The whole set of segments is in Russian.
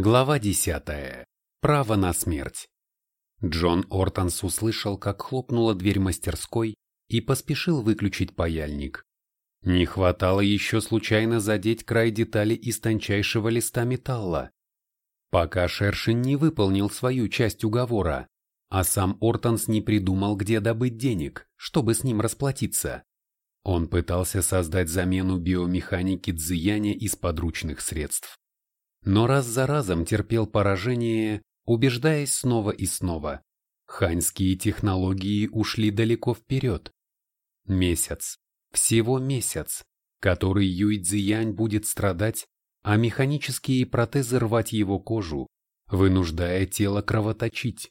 Глава 10. Право на смерть. Джон Ортонс услышал, как хлопнула дверь мастерской и поспешил выключить паяльник. Не хватало еще случайно задеть край детали из тончайшего листа металла. Пока Шершин не выполнил свою часть уговора, а сам Ортонс не придумал, где добыть денег, чтобы с ним расплатиться. Он пытался создать замену биомеханики Цзияня из подручных средств но раз за разом терпел поражение, убеждаясь снова и снова. Ханьские технологии ушли далеко вперед. Месяц, всего месяц, который Юй Цзиянь будет страдать, а механические протезы рвать его кожу, вынуждая тело кровоточить.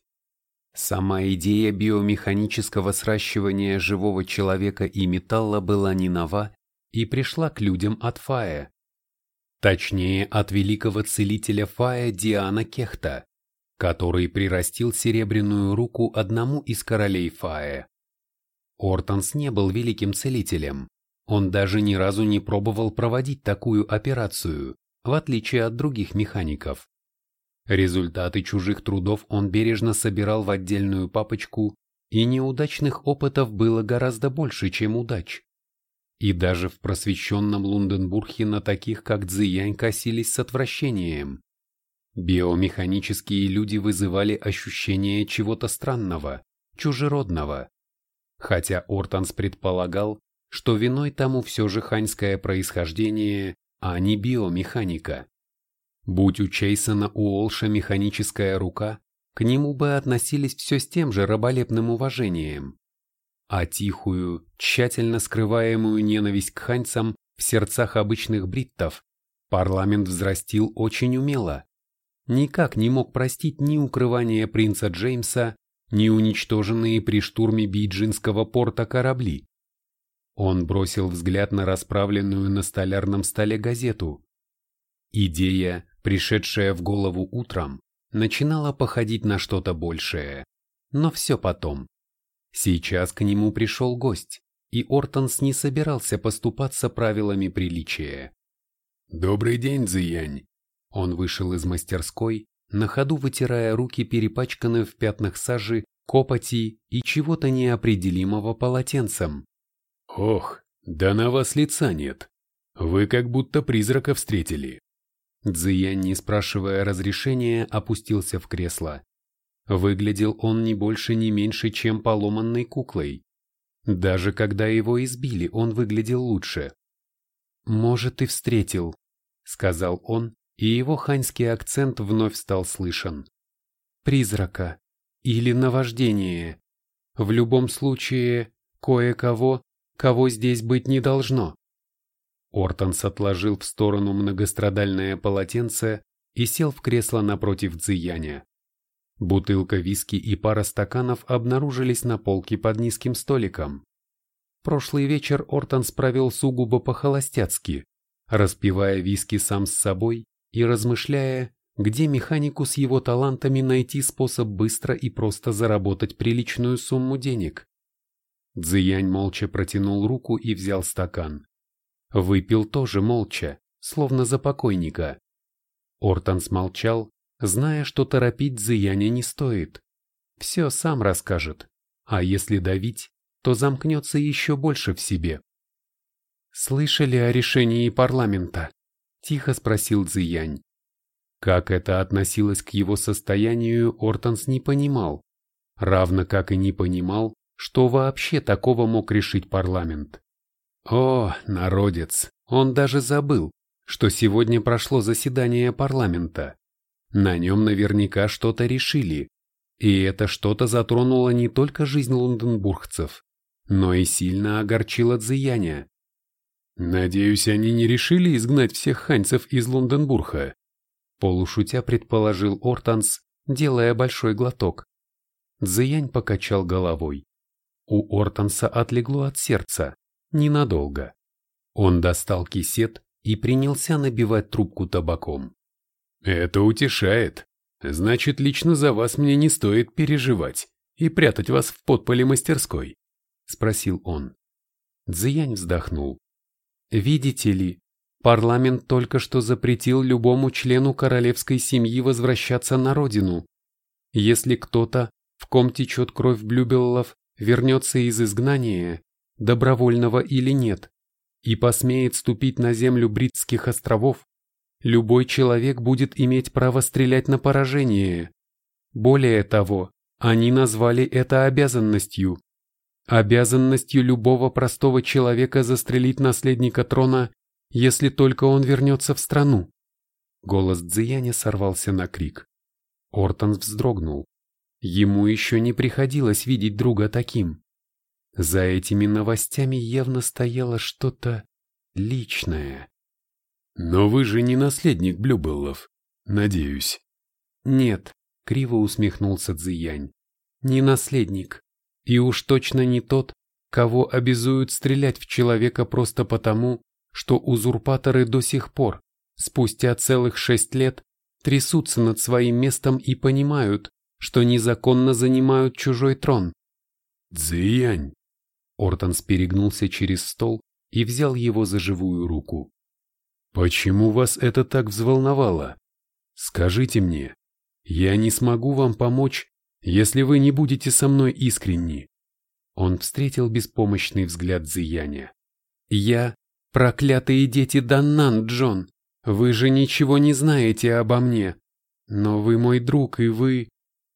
Сама идея биомеханического сращивания живого человека и металла была не нова и пришла к людям от Фая. Точнее, от великого целителя Фая Диана Кехта, который прирастил серебряную руку одному из королей Фая. Ортонс не был великим целителем. Он даже ни разу не пробовал проводить такую операцию, в отличие от других механиков. Результаты чужих трудов он бережно собирал в отдельную папочку, и неудачных опытов было гораздо больше, чем удач. И даже в просвещенном Лунденбурге на таких, как Цзиянь, косились с отвращением. Биомеханические люди вызывали ощущение чего-то странного, чужеродного. Хотя Ортанс предполагал, что виной тому все же ханьское происхождение, а не биомеханика. Будь у Чейсона Уолша механическая рука, к нему бы относились все с тем же раболепным уважением а тихую, тщательно скрываемую ненависть к ханьцам в сердцах обычных бриттов парламент взрастил очень умело. Никак не мог простить ни укрывание принца Джеймса, ни уничтоженные при штурме Бейджинского порта корабли. Он бросил взгляд на расправленную на столярном столе газету. Идея, пришедшая в голову утром, начинала походить на что-то большее. Но все потом. Сейчас к нему пришел гость, и Ортонс не собирался поступаться правилами приличия. «Добрый день, Зиянь!» Он вышел из мастерской, на ходу вытирая руки, перепачканные в пятнах сажи, копоти и чего-то неопределимого полотенцем. «Ох, да на вас лица нет. Вы как будто призрака встретили». Цзиянь, не спрашивая разрешения, опустился в кресло. Выглядел он не больше, не меньше, чем поломанной куклой. Даже когда его избили, он выглядел лучше. «Может, и встретил», — сказал он, и его ханьский акцент вновь стал слышен. «Призрака. Или наваждение. В любом случае, кое-кого, кого здесь быть не должно». Ортонс отложил в сторону многострадальное полотенце и сел в кресло напротив Цзияня. Бутылка виски и пара стаканов обнаружились на полке под низким столиком. Прошлый вечер Ортонс провел сугубо по-холостяцки, распивая виски сам с собой и размышляя, где механику с его талантами найти способ быстро и просто заработать приличную сумму денег. Цзиянь молча протянул руку и взял стакан. Выпил тоже молча, словно за покойника. Ортонс молчал, зная, что торопить Зияня не стоит. Все сам расскажет, а если давить, то замкнется еще больше в себе. «Слышали о решении парламента?» – тихо спросил Зиянь. Как это относилось к его состоянию, Ортонс не понимал, равно как и не понимал, что вообще такого мог решить парламент. О, народец, он даже забыл, что сегодня прошло заседание парламента. На нем наверняка что-то решили, и это что-то затронуло не только жизнь лондонбургцев, но и сильно огорчило Цзияня. «Надеюсь, они не решили изгнать всех ханьцев из Лондонбурга», полушутя предположил Ортанс, делая большой глоток. Цзиянь покачал головой. У Ортанса отлегло от сердца, ненадолго. Он достал кисет и принялся набивать трубку табаком. Это утешает. Значит, лично за вас мне не стоит переживать и прятать вас в подполе мастерской, спросил он. Цзиянь вздохнул. Видите ли, парламент только что запретил любому члену королевской семьи возвращаться на родину. Если кто-то, в ком течет кровь Блюбеллов, вернется из изгнания, добровольного или нет, и посмеет ступить на землю Бритских островов, любой человек будет иметь право стрелять на поражение. Более того, они назвали это обязанностью. Обязанностью любого простого человека застрелить наследника трона, если только он вернется в страну. Голос Дзияня сорвался на крик. Ортон вздрогнул. Ему еще не приходилось видеть друга таким. За этими новостями явно стояло что-то личное. «Но вы же не наследник Блюбеллов, надеюсь». «Нет», — криво усмехнулся Цзиянь. «Не наследник. И уж точно не тот, кого обязуют стрелять в человека просто потому, что узурпаторы до сих пор, спустя целых шесть лет, трясутся над своим местом и понимают, что незаконно занимают чужой трон. «Цзиянь!» Ортонс перегнулся через стол и взял его за живую руку. «Почему вас это так взволновало? Скажите мне, я не смогу вам помочь, если вы не будете со мной искренни. Он встретил беспомощный взгляд Зияня. Я — проклятые дети Даннан, Джон. Вы же ничего не знаете обо мне. Но вы мой друг, и вы...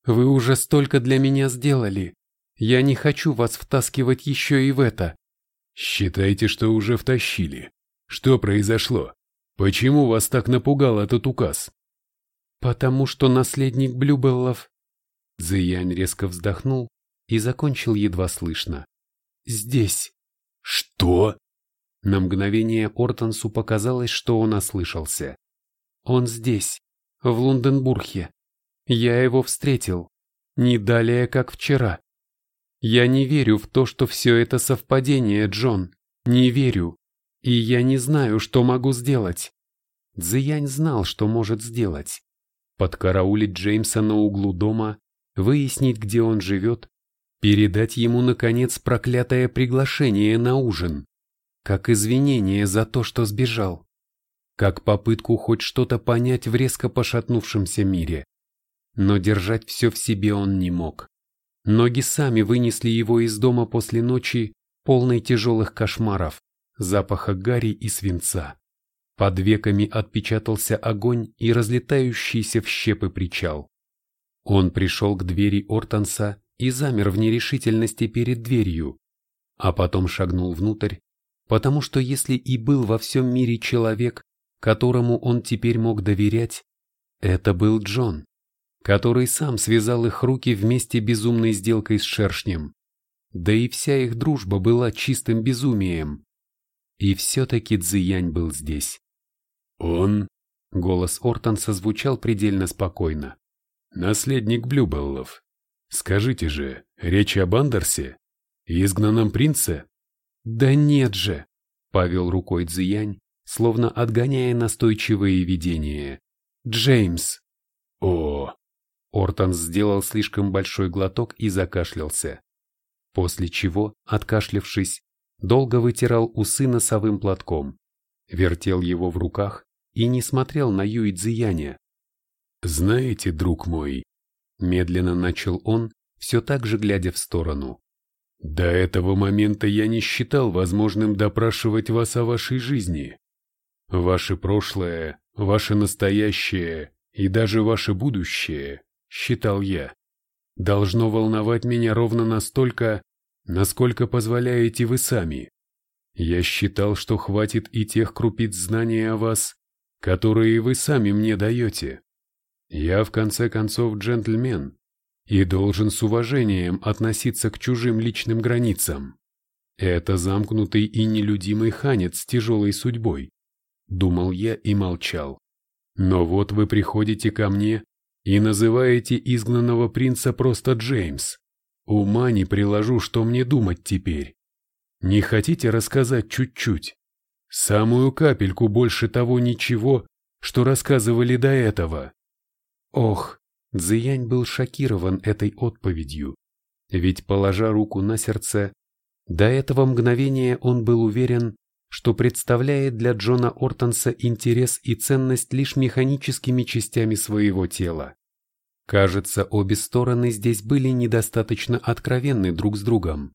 Вы уже столько для меня сделали. Я не хочу вас втаскивать еще и в это. Считайте, что уже втащили. Что произошло? Почему вас так напугал этот указ? Потому что наследник Блюбеллов Зиянь резко вздохнул и закончил едва слышно. «Здесь». «Что?» На мгновение Ортонсу показалось, что он ослышался. «Он здесь, в Лунденбурге. Я его встретил. Не далее, как вчера. Я не верю в то, что все это совпадение, Джон. Не верю. И я не знаю, что могу сделать». Цзиянь знал, что может сделать. Подкараулить Джеймса на углу дома выяснить, где он живет, передать ему, наконец, проклятое приглашение на ужин, как извинение за то, что сбежал, как попытку хоть что-то понять в резко пошатнувшемся мире. Но держать все в себе он не мог. Ноги сами вынесли его из дома после ночи, полной тяжелых кошмаров, запаха гари и свинца. Под веками отпечатался огонь и разлетающийся в щепы причал. Он пришел к двери Ортонса и замер в нерешительности перед дверью, а потом шагнул внутрь, потому что если и был во всем мире человек, которому он теперь мог доверять, это был Джон, который сам связал их руки вместе безумной сделкой с шершнем. Да и вся их дружба была чистым безумием. И все-таки Цзиянь был здесь. «Он...» — голос Ортонса звучал предельно спокойно. Наследник Блюбеллов. Скажите же, речь об Андерсе? Изгнанном принце? Да нет же, Павел рукой Цзиянь, словно отгоняя настойчивые видения. Джеймс. О. Ортонс сделал слишком большой глоток и закашлялся. После чего, откашлявшись, долго вытирал усы носовым платком, вертел его в руках и не смотрел на Юй Цзияня, «Знаете, друг мой», — медленно начал он, все так же глядя в сторону, «до этого момента я не считал возможным допрашивать вас о вашей жизни. Ваше прошлое, ваше настоящее и даже ваше будущее, считал я, должно волновать меня ровно настолько, насколько позволяете вы сами. Я считал, что хватит и тех крупиц знания о вас, которые вы сами мне даете. Я в конце концов джентльмен и должен с уважением относиться к чужим личным границам. Это замкнутый и нелюдимый ханец с тяжелой судьбой. Думал я и молчал. Но вот вы приходите ко мне и называете изгнанного принца просто Джеймс. Ума не приложу, что мне думать теперь. Не хотите рассказать чуть-чуть? Самую капельку больше того ничего, что рассказывали до этого. Ох, Цзиянь был шокирован этой отповедью, ведь, положа руку на сердце, до этого мгновения он был уверен, что представляет для Джона Ортонса интерес и ценность лишь механическими частями своего тела. Кажется, обе стороны здесь были недостаточно откровенны друг с другом.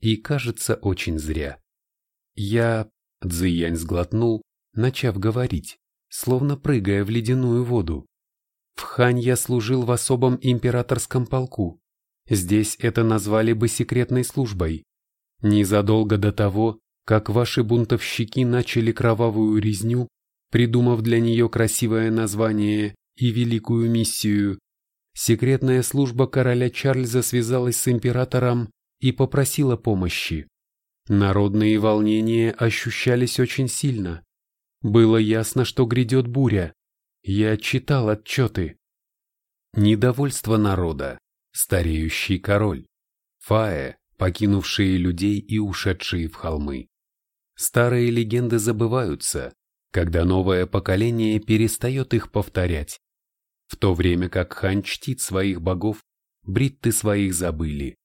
И кажется, очень зря. Я... Цзиянь сглотнул, начав говорить, словно прыгая в ледяную воду. В Хань я служил в особом императорском полку. Здесь это назвали бы секретной службой. Незадолго до того, как ваши бунтовщики начали кровавую резню, придумав для нее красивое название и великую миссию, секретная служба короля Чарльза связалась с императором и попросила помощи. Народные волнения ощущались очень сильно. Было ясно, что грядет буря. Я читал отчеты. Недовольство народа, стареющий король, Фаe, покинувшие людей и ушедшие в холмы. Старые легенды забываются, когда новое поколение перестает их повторять. В то время как Хан чтит своих богов, бритты своих забыли.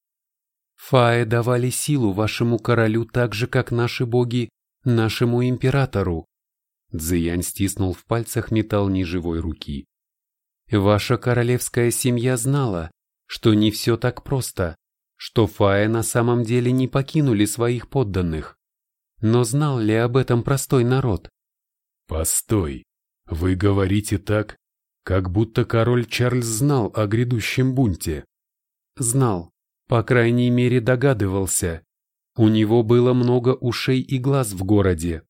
Фаe давали силу вашему королю так же, как наши боги, нашему императору. Цзиянь стиснул в пальцах металл неживой руки. Ваша королевская семья знала, что не все так просто, что Фаe на самом деле не покинули своих подданных. Но знал ли об этом простой народ? Постой, вы говорите так, как будто король Чарльз знал о грядущем бунте. Знал, по крайней мере догадывался. У него было много ушей и глаз в городе.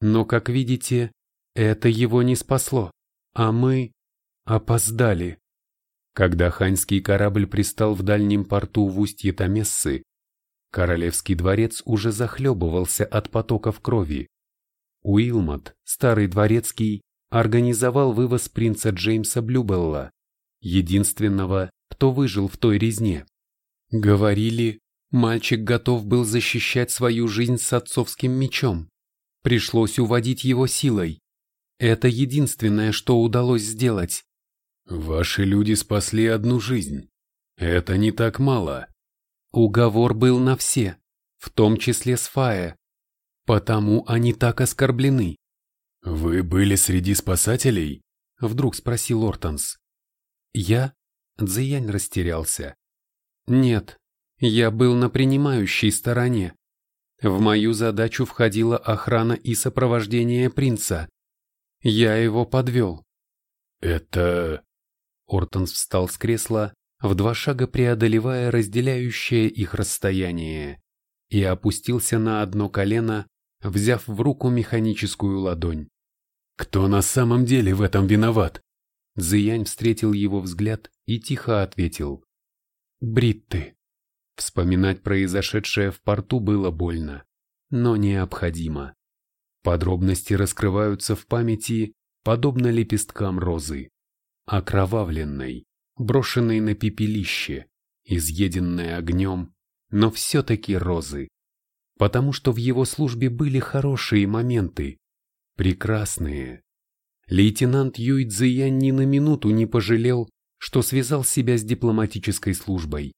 Но, как видите, это его не спасло, а мы опоздали. Когда ханьский корабль пристал в дальнем порту в устье Тамессы, Королевский дворец уже захлебывался от потоков крови. Уилмот, старый дворецкий, организовал вывоз принца Джеймса Блюбелла, единственного, кто выжил в той резне. Говорили, мальчик готов был защищать свою жизнь с отцовским мечом. Пришлось уводить его силой. Это единственное, что удалось сделать. Ваши люди спасли одну жизнь. Это не так мало. Уговор был на все, в том числе с Фая. Потому они так оскорблены. «Вы были среди спасателей?» — вдруг спросил Ортонс. «Я?» — Цзиянь растерялся. «Нет, я был на принимающей стороне. В мою задачу входила охрана и сопровождение принца. Я его подвел». «Это...» Ортонс встал с кресла, в два шага преодолевая разделяющее их расстояние, и опустился на одно колено, взяв в руку механическую ладонь. «Кто на самом деле в этом виноват?» Зиянь встретил его взгляд и тихо ответил. «Бритты». Вспоминать произошедшее в порту было больно, но необходимо. Подробности раскрываются в памяти, подобно лепесткам розы, окровавленной, брошенные на пепелище, изъеденные огнем, но все-таки розы. Потому что в его службе были хорошие моменты, прекрасные. Лейтенант Юй Цзиян ни на минуту не пожалел, что связал себя с дипломатической службой.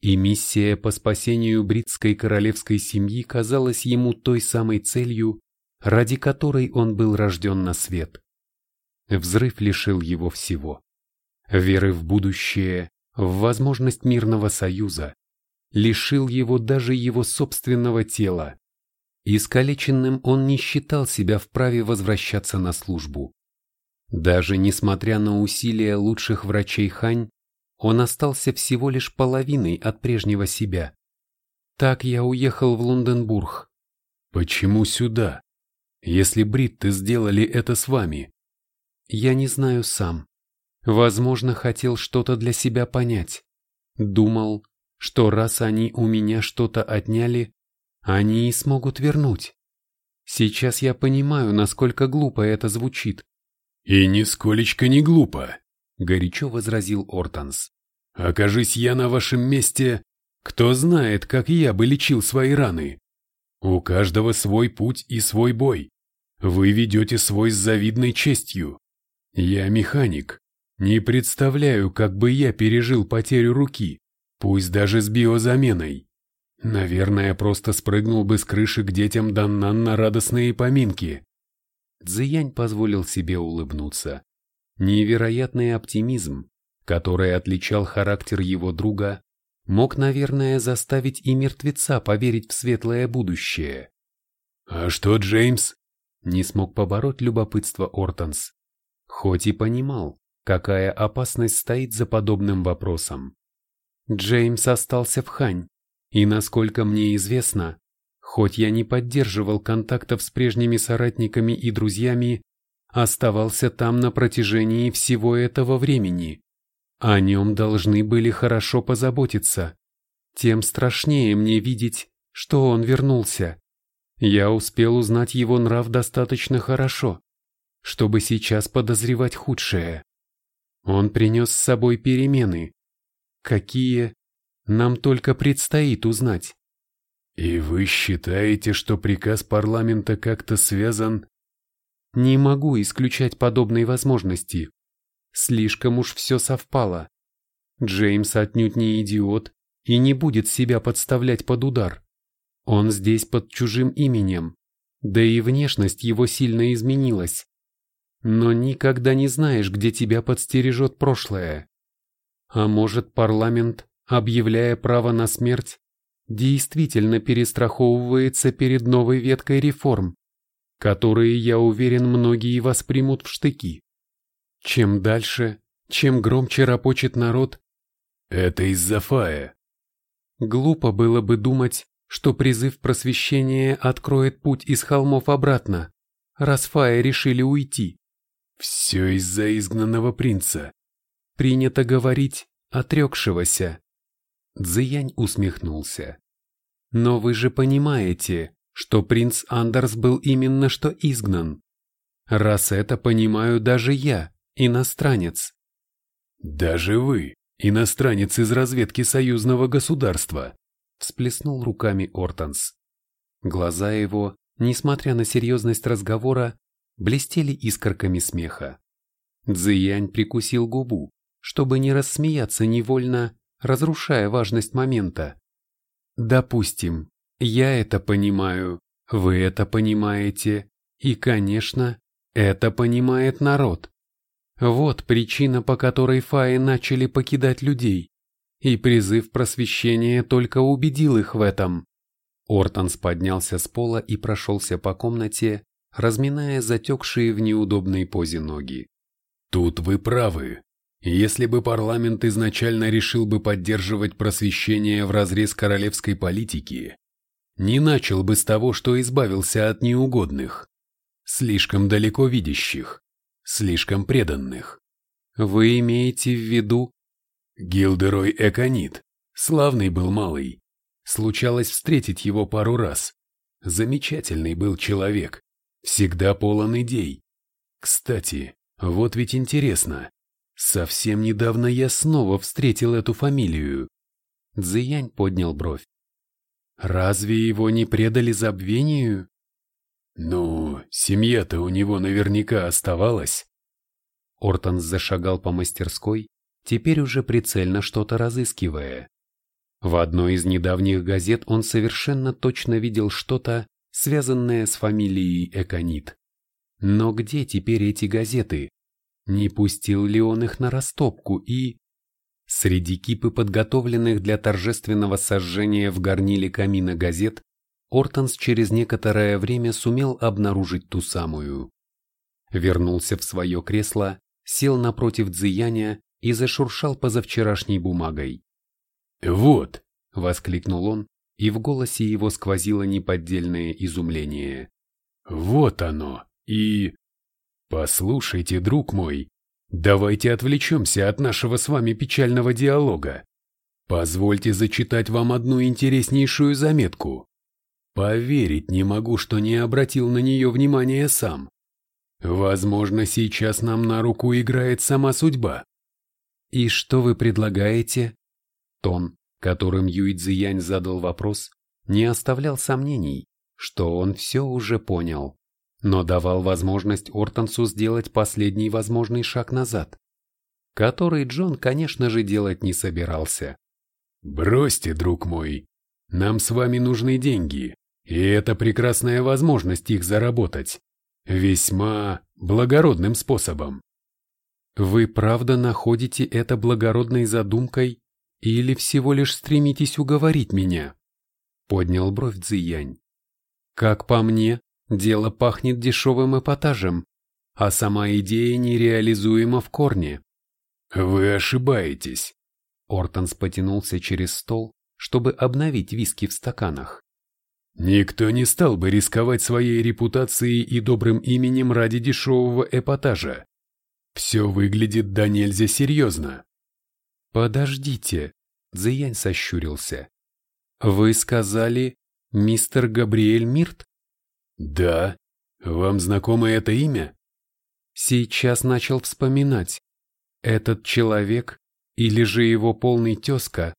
И миссия по спасению бритской королевской семьи казалась ему той самой целью, ради которой он был рожден на свет. Взрыв лишил его всего веры в будущее, в возможность мирного союза, лишил его даже его собственного тела. Искалеченным он не считал себя вправе возвращаться на службу. Даже несмотря на усилия лучших врачей Хань, он остался всего лишь половиной от прежнего себя. Так я уехал в Лонденбург. Почему сюда? Если бритты сделали это с вами? Я не знаю сам. Возможно, хотел что-то для себя понять. Думал, что раз они у меня что-то отняли, они и смогут вернуть. Сейчас я понимаю, насколько глупо это звучит. «И нисколечко не глупо», — горячо возразил Ортонс. «Окажись я на вашем месте, кто знает, как я бы лечил свои раны. У каждого свой путь и свой бой. Вы ведете свой с завидной честью. Я механик, не представляю, как бы я пережил потерю руки, пусть даже с биозаменой. Наверное, просто спрыгнул бы с крыши к детям Даннан на радостные поминки. Цзиянь позволил себе улыбнуться. Невероятный оптимизм, который отличал характер его друга, мог, наверное, заставить и мертвеца поверить в светлое будущее. «А что, Джеймс?» Не смог побороть любопытство Ортонс, хоть и понимал, какая опасность стоит за подобным вопросом. Джеймс остался в Хань, и, насколько мне известно, хоть я не поддерживал контактов с прежними соратниками и друзьями, оставался там на протяжении всего этого времени. О нем должны были хорошо позаботиться. Тем страшнее мне видеть, что он вернулся. Я успел узнать его нрав достаточно хорошо, чтобы сейчас подозревать худшее. Он принес с собой перемены. Какие? Нам только предстоит узнать. И вы считаете, что приказ парламента как-то связан? Не могу исключать подобной возможности. Слишком уж все совпало. Джеймс отнюдь не идиот и не будет себя подставлять под удар. Он здесь под чужим именем, да и внешность его сильно изменилась. Но никогда не знаешь, где тебя подстережет прошлое. А может, парламент, объявляя право на смерть, действительно перестраховывается перед новой веткой реформ, которые, я уверен, многие воспримут в штыки. Чем дальше, чем громче рапочет народ, это из-за Фая. Глупо было бы думать, что призыв просвещения откроет путь из холмов обратно, раз Фая решили уйти. Все из-за изгнанного принца. Принято говорить отрекшегося. Цзиянь усмехнулся. Но вы же понимаете, что принц Андерс был именно что изгнан. Раз это понимаю даже я, иностранец. Даже вы, иностранец из разведки союзного государства всплеснул руками Ортонс. Глаза его, несмотря на серьезность разговора, блестели искорками смеха. Цзиянь прикусил губу, чтобы не рассмеяться невольно, разрушая важность момента. Допустим, я это понимаю, вы это понимаете, и, конечно, это понимает народ. Вот причина, по которой фаи начали покидать людей и призыв просвещения только убедил их в этом. Ортонс поднялся с пола и прошелся по комнате, разминая затекшие в неудобной позе ноги. Тут вы правы. Если бы парламент изначально решил бы поддерживать просвещение в разрез королевской политики, не начал бы с того, что избавился от неугодных, слишком далеко видящих, слишком преданных. Вы имеете в виду Гилдерой Эконит. Славный был малый. Случалось встретить его пару раз. Замечательный был человек. Всегда полон идей. Кстати, вот ведь интересно. Совсем недавно я снова встретил эту фамилию. Цзиянь поднял бровь. Разве его не предали забвению? Ну, семья-то у него наверняка оставалась. Ортонс зашагал по мастерской, теперь уже прицельно что-то разыскивая. В одной из недавних газет он совершенно точно видел что-то, связанное с фамилией Эконит. Но где теперь эти газеты? Не пустил ли он их на растопку и... Среди кипы подготовленных для торжественного сожжения в горниле камина газет, Ортонс через некоторое время сумел обнаружить ту самую. Вернулся в свое кресло, сел напротив Дзияня и зашуршал позавчерашней бумагой. «Вот!» — воскликнул он, и в голосе его сквозило неподдельное изумление. «Вот оно! И... Послушайте, друг мой, давайте отвлечемся от нашего с вами печального диалога. Позвольте зачитать вам одну интереснейшую заметку. Поверить не могу, что не обратил на нее внимания сам. Возможно, сейчас нам на руку играет сама судьба. «И что вы предлагаете?» Тон, которым Юй Цзиянь задал вопрос, не оставлял сомнений, что он все уже понял, но давал возможность Ортонсу сделать последний возможный шаг назад, который Джон, конечно же, делать не собирался. «Бросьте, друг мой, Нам с вами нужны деньги, и это прекрасная возможность их заработать. Весьма благородным способом. Вы правда находите это благородной задумкой или всего лишь стремитесь уговорить меня? Поднял бровь Цзиянь. Как по мне, дело пахнет дешевым эпатажем, а сама идея нереализуема в корне. Вы ошибаетесь. Ортонс потянулся через стол, чтобы обновить виски в стаканах. Никто не стал бы рисковать своей репутацией и добрым именем ради дешевого эпатажа. Все выглядит да нельзя серьезно. Подождите, Зиянь сощурился. Вы сказали, мистер Габриэль Мирт? Да. Вам знакомо это имя? Сейчас начал вспоминать. Этот человек, или же его полный тезка,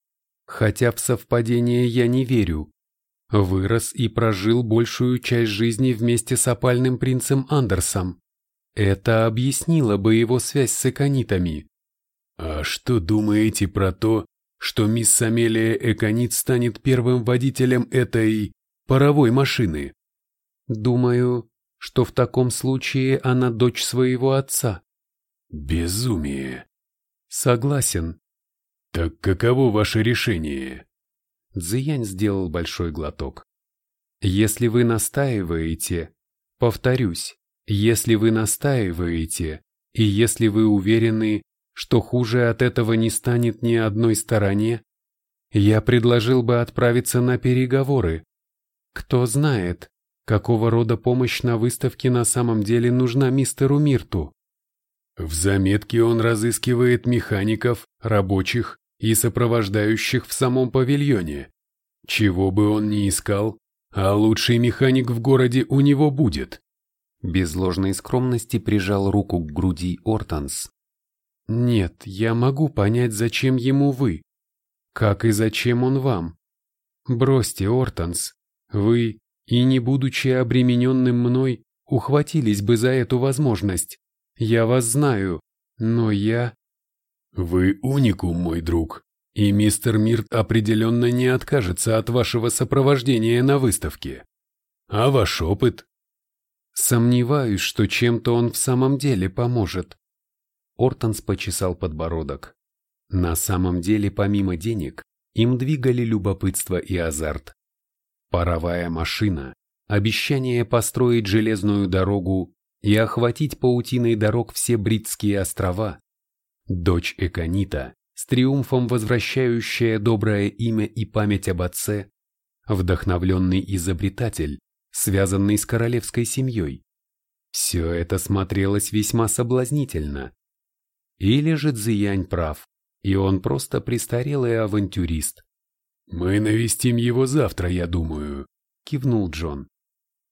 хотя в совпадение я не верю, вырос и прожил большую часть жизни вместе с опальным принцем Андерсом. Это объяснило бы его связь с эконитами. А что думаете про то, что мисс Амелия Эконит станет первым водителем этой паровой машины? Думаю, что в таком случае она дочь своего отца. Безумие. Согласен. Так каково ваше решение? Цзиянь сделал большой глоток. Если вы настаиваете, повторюсь, если вы настаиваете, и если вы уверены, что хуже от этого не станет ни одной стороне, я предложил бы отправиться на переговоры. Кто знает, какого рода помощь на выставке на самом деле нужна мистеру Мирту. В заметке он разыскивает механиков, рабочих и сопровождающих в самом павильоне. Чего бы он ни искал, а лучший механик в городе у него будет. Без ложной скромности прижал руку к груди Ортанс. Нет, я могу понять, зачем ему вы. Как и зачем он вам. Бросьте, Ортанс. Вы, и не будучи обремененным мной, ухватились бы за эту возможность. Я вас знаю, но я... Вы уникум, мой друг, и мистер Мирт определенно не откажется от вашего сопровождения на выставке. А ваш опыт? Сомневаюсь, что чем-то он в самом деле поможет. Ортонс почесал подбородок. На самом деле, помимо денег, им двигали любопытство и азарт. Паровая машина, обещание построить железную дорогу и охватить паутиной дорог все Бритские острова, Дочь Эконита, с триумфом возвращающая доброе имя и память об отце, вдохновленный изобретатель, связанный с королевской семьей. Все это смотрелось весьма соблазнительно. Или же Цзиянь прав, и он просто престарелый авантюрист. «Мы навестим его завтра, я думаю», — кивнул Джон.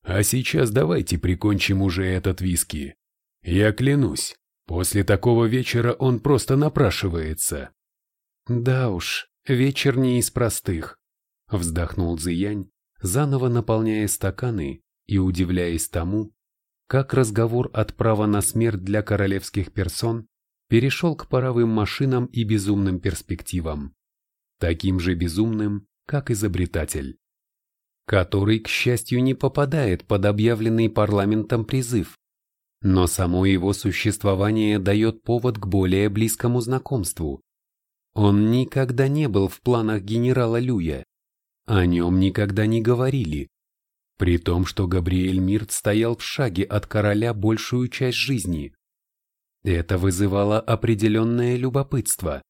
«А сейчас давайте прикончим уже этот виски. Я клянусь, После такого вечера он просто напрашивается. Да уж, вечер не из простых, вздохнул Зиянь, заново наполняя стаканы и удивляясь тому, как разговор от права на смерть для королевских персон перешел к паровым машинам и безумным перспективам, таким же безумным, как изобретатель, который, к счастью, не попадает под объявленный парламентом призыв, но само его существование дает повод к более близкому знакомству. Он никогда не был в планах генерала Люя, о нем никогда не говорили, при том, что Габриэль Мирт стоял в шаге от короля большую часть жизни. Это вызывало определенное любопытство,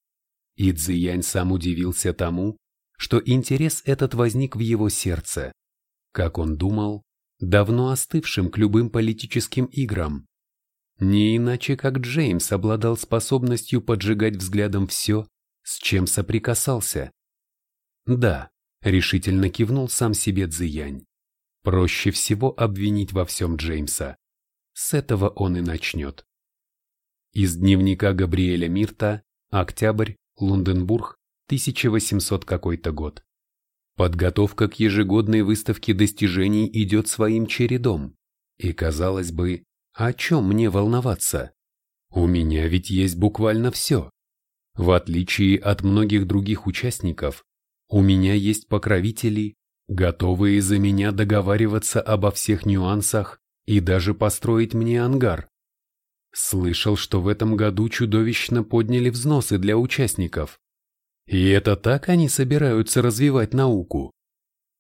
и Цзиянь сам удивился тому, что интерес этот возник в его сердце, как он думал, давно остывшим к любым политическим играм. Не иначе как Джеймс обладал способностью поджигать взглядом все, с чем соприкасался. Да, решительно кивнул сам себе Цзиянь. Проще всего обвинить во всем Джеймса. С этого он и начнет. Из дневника Габриэля Мирта, октябрь, Лунденбург, 1800 какой-то год. Подготовка к ежегодной выставке достижений идет своим чередом, и, казалось бы, о чем мне волноваться? У меня ведь есть буквально все. В отличие от многих других участников, У меня есть покровители, готовые за меня договариваться обо всех нюансах и даже построить мне ангар. Слышал, что в этом году чудовищно подняли взносы для участников. И это так они собираются развивать науку.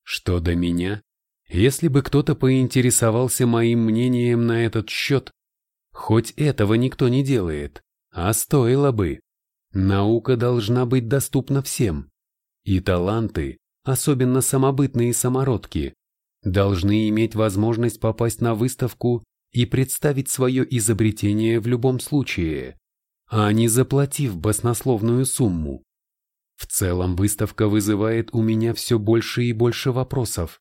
Что до меня, если бы кто-то поинтересовался моим мнением на этот счет, хоть этого никто не делает, а стоило бы. Наука должна быть доступна всем. И таланты, особенно самобытные самородки, должны иметь возможность попасть на выставку и представить свое изобретение в любом случае, а не заплатив баснословную сумму. В целом выставка вызывает у меня все больше и больше вопросов.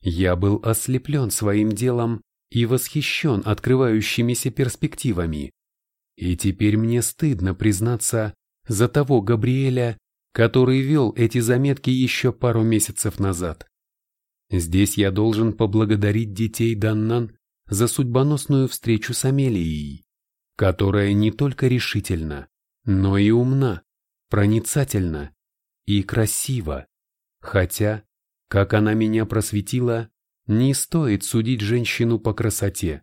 Я был ослеплен своим делом и восхищен открывающимися перспективами. И теперь мне стыдно признаться за того Габриэля, который вел эти заметки еще пару месяцев назад. Здесь я должен поблагодарить детей Даннан за судьбоносную встречу с Амелией, которая не только решительна, но и умна, проницательна и красива. Хотя, как она меня просветила, не стоит судить женщину по красоте.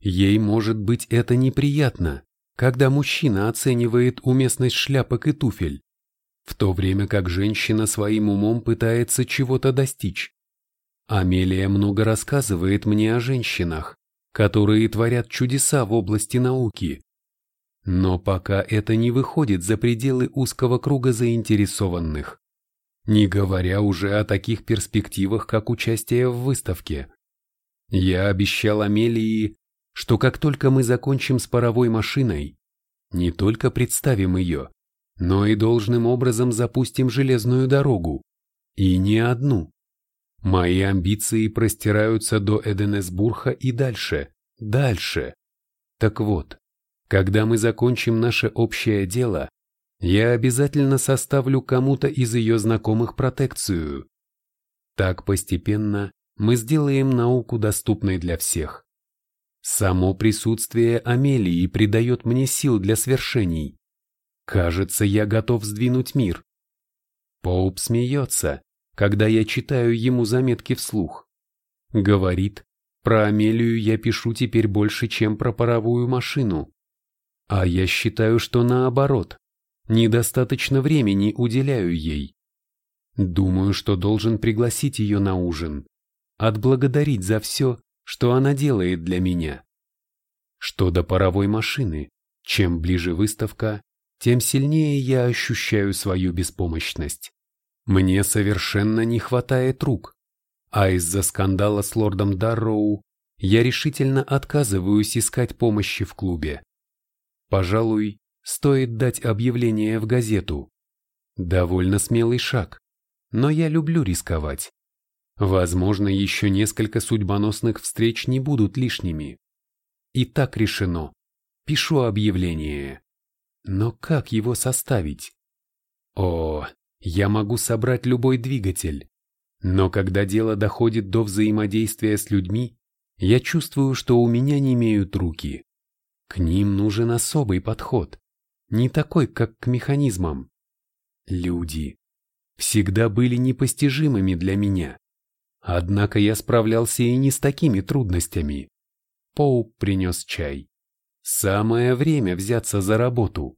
Ей может быть это неприятно, когда мужчина оценивает уместность шляпок и туфель, в то время как женщина своим умом пытается чего-то достичь. Амелия много рассказывает мне о женщинах, которые творят чудеса в области науки. Но пока это не выходит за пределы узкого круга заинтересованных, не говоря уже о таких перспективах, как участие в выставке. Я обещал Амелии, что как только мы закончим с паровой машиной, не только представим ее, но и должным образом запустим железную дорогу. И не одну. Мои амбиции простираются до Эденесбурга и дальше, дальше. Так вот, когда мы закончим наше общее дело, я обязательно составлю кому-то из ее знакомых протекцию. Так постепенно мы сделаем науку доступной для всех. Само присутствие Амелии придает мне сил для свершений. Кажется, я готов сдвинуть мир. Поуп смеется, когда я читаю ему заметки вслух. Говорит, про Амелию я пишу теперь больше, чем про паровую машину. А я считаю, что наоборот, недостаточно времени уделяю ей. Думаю, что должен пригласить ее на ужин, отблагодарить за все, что она делает для меня. Что до паровой машины, чем ближе выставка, тем сильнее я ощущаю свою беспомощность. Мне совершенно не хватает рук, а из-за скандала с лордом Дарроу я решительно отказываюсь искать помощи в клубе. Пожалуй, стоит дать объявление в газету. Довольно смелый шаг, но я люблю рисковать. Возможно, еще несколько судьбоносных встреч не будут лишними. И так решено. Пишу объявление. Но как его составить? О, я могу собрать любой двигатель. Но когда дело доходит до взаимодействия с людьми, я чувствую, что у меня не имеют руки. К ним нужен особый подход, не такой, как к механизмам. Люди всегда были непостижимыми для меня. Однако я справлялся и не с такими трудностями. Поуп принес чай. Самое время взяться за работу.